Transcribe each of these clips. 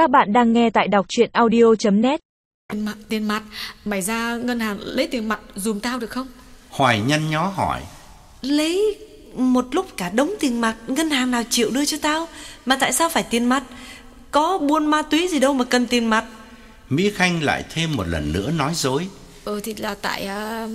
Các bạn đang nghe tại đọc chuyện audio.net Tiền mặt, tiền mặt. Mày ra ngân hàng lấy tiền mặt dùm tao được không? Hoài nhăn nhó hỏi. Lấy một lúc cả đống tiền mặt Ngân hàng nào chịu đưa cho tao? Mà tại sao phải tiền mặt? Có buôn ma túy gì đâu mà cần tiền mặt. Mỹ Khanh lại thêm một lần nữa nói dối Ừ thì là tại uh,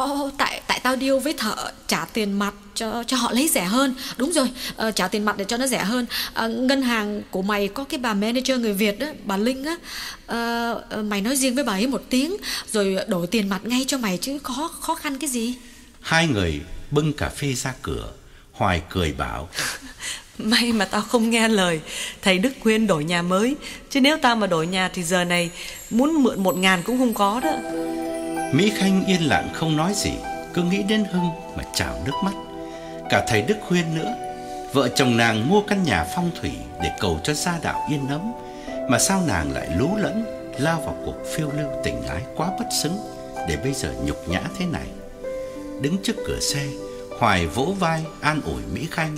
oh, tại tại tao deal với thợ trả tiền mặt cho cho họ lấy rẻ hơn. Đúng rồi uh, trả tiền mặt để cho nó rẻ hơn. Uh, ngân hàng của mày có cái bà manager người Việt đó bà Linh á. Uh, mày nói riêng với bà ấy một tiếng rồi đổi tiền mặt ngay cho mày chứ khó khó khăn cái gì? Hai người bưng cà phê ra cửa Hoài cười bảo. May mà tao không nghe lời Thầy Đức khuyên đổi nhà mới. Chứ nếu tao mà đổi nhà thì giờ này Muốn mượn một ngàn cũng không có đó Mỹ Khanh yên lặng không nói gì, Cứ nghĩ đến Hưng mà trào nước mắt. Cả thầy Đức khuyên nữa, Vợ chồng nàng mua căn nhà phong thủy Để cầu cho gia đạo yên ấm, Mà sao nàng lại lú lẫn, Lao vào cuộc phiêu lưu tình ái quá bất xứng Để bây giờ nhục nhã thế này. Đứng trước cửa xe, Hoài vỗ vai an ủi Mỹ Khanh.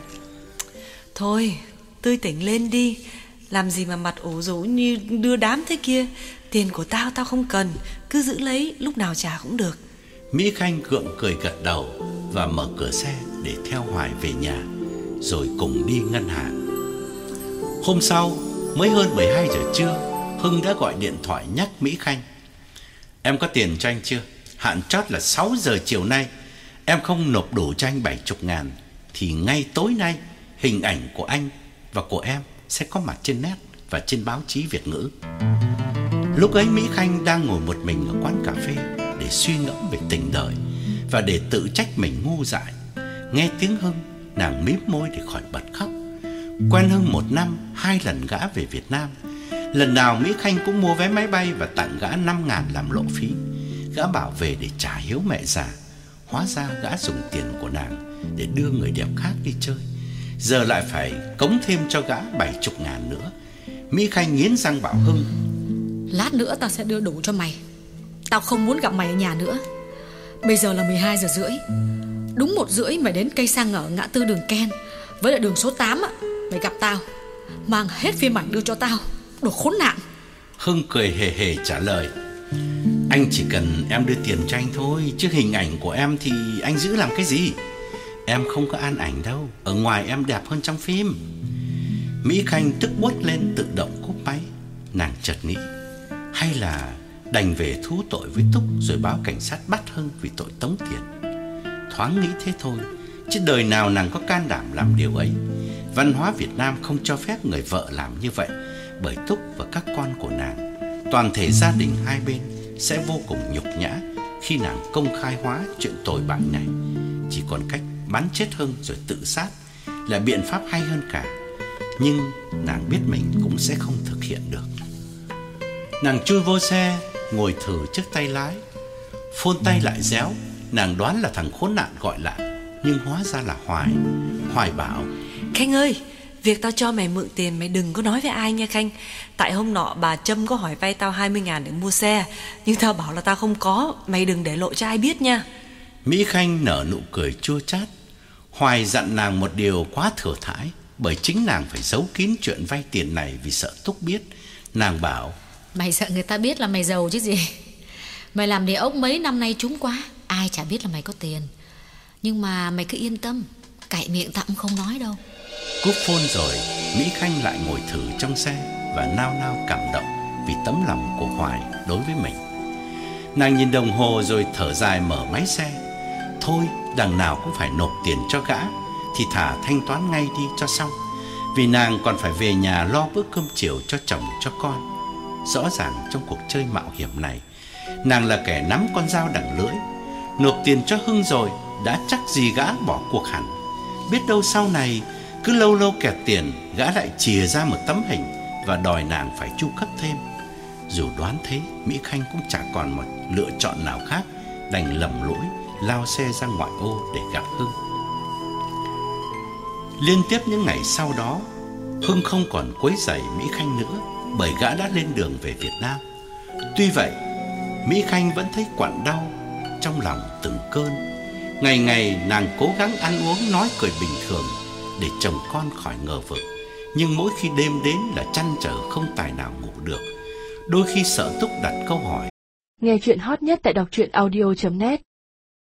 Thôi, tươi tỉnh lên đi làm gì mà mặt ủ rũ như đưa đám thế kia? Tiền của tao tao không cần. Cứ giữ lấy, lúc nào trả cũng được. Mỹ Khanh gượng cười gật đầu Và mở cửa xe để theo Hoài về nhà, Rồi cùng đi ngân hàng. Hôm sau, Mới hơn 12 giờ trưa, Hưng đã gọi điện thoại nhắc Mỹ Khanh. Em có tiền cho anh chưa? Hạn chót là 6 giờ chiều nay. Em không nộp đủ cho anh 70 ngàn, Thì ngay tối nay, Hình ảnh của anh và của em sẽ có mặt trên net và trên báo chí Việt ngữ Lúc ấy Mỹ Khanh đang ngồi một mình ở quán cà phê để suy ngẫm về tình đời và để tự trách mình ngu dại. Nghe tiếng Hưng, nàng mím môi để khỏi bật khóc. Quen Hưng một năm, hai lần gã về Việt Nam. Lần nào Mỹ Khanh cũng mua vé máy bay và tặng gã 5 ngàn làm lộ phí. Gã bảo về để trả hiếu mẹ già. Hóa ra gã dùng tiền của nàng để đưa người đẹp khác đi chơi. Giờ lại phải cống thêm cho gã 70 ngàn nữa. Mỹ Khanh nghiến răng bảo Hưng Lát nữa tao sẽ đưa đủ cho mày. Tao không muốn gặp mày ở nhà nữa. Bây giờ là 12 giờ rưỡi. Đúng một rưỡi mày đến cây sang ở ngã tư đường Ken Với lại đường số 8 á Mày gặp tao Mang hết phim ảnh đưa cho tao. Đồ khốn nạn. Hưng cười hề hề trả lời Anh chỉ cần em đưa tiền cho anh thôi Chứ hình ảnh của em thì anh giữ làm cái gì Em không có an ảnh đâu Ở ngoài em đẹp hơn trong phim Mỹ Khanh tức buốt lên tự động cúp máy Nàng chợt nghĩ hay là đành về thú tội với Túc rồi báo cảnh sát bắt Hưng vì tội tống tiền. Thoáng nghĩ thế thôi, chứ đời nào nàng có can đảm làm điều ấy. Văn hóa Việt Nam không cho phép người vợ làm như vậy, bởi Túc và các con của nàng, toàn thể gia đình hai bên sẽ vô cùng nhục nhã khi nàng công khai hóa chuyện tội bại này. Chỉ còn cách bắn chết Hưng rồi tự sát là biện pháp hay hơn cả. Nhưng nàng biết mình cũng sẽ không thực hiện được. Nàng chui vô xe Ngồi thử chiếc tay lái. Phôn tay lại réo Nàng đoán là thằng khốn nạn gọi lại. Nhưng hóa ra là Hoài. Hoài bảo Khanh ơi Việc tao cho mày mượn tiền mày đừng có nói với ai nha Khanh. Tại hôm nọ bà Trâm có hỏi vay tao 20 ngàn để mua xe Nhưng tao bảo là tao không có Mày đừng để lộ cho ai biết nha. Mỹ Khanh nở nụ cười chua chát Hoài dặn nàng một điều quá thừa thãi Bởi chính nàng phải giấu kín chuyện vay tiền này Vì sợ Túc biết. Nàng bảo Mày sợ người ta biết là mày giàu chứ gì? Mày làm địa ốc mấy năm nay trúng quá Ai chả biết là mày có tiền. Nhưng mà mày cứ yên tâm Cậy miệng tạm không nói đâu. Cúp phone rồi Mỹ Khanh lại ngồi thử trong xe Và nao nao cảm động Vì tấm lòng của Hoài đối với mình. Nàng nhìn đồng hồ rồi thở dài mở máy xe Thôi, đằng nào cũng phải nộp tiền cho gã, Thì thả thanh toán ngay đi cho xong. Vì nàng còn phải về nhà lo bữa cơm chiều cho chồng, cho con. Rõ ràng trong cuộc chơi mạo hiểm này, Nàng là kẻ nắm con dao đằng lưỡi. Nộp tiền cho Hưng rồi, Đã chắc gì gã bỏ cuộc hẳn. Biết đâu sau này, Cứ lâu lâu kẹt tiền, Gã lại chìa ra một tấm hình Và đòi nàng phải chu cấp thêm. Dù đoán thế, Mỹ Khanh cũng chẳng còn một lựa chọn nào khác Đành lầm lỗi Lao xe ra ngoại ô để gặp Hưng Liên tiếp những ngày sau đó Hưng không còn quấy rầy Mỹ Khanh nữa bởi gã đã lên đường về Việt Nam. Tuy vậy, Mỹ Khanh vẫn thấy quặn đau trong lòng từng cơn. Ngày ngày nàng cố gắng ăn uống nói cười bình thường để chồng con khỏi ngờ vực. Nhưng mỗi khi đêm đến là chăn trở không tài nào ngủ được Đôi khi sợ Túc đặt câu hỏi Nghe chuyện hot nhất tại đọc truyện audio.net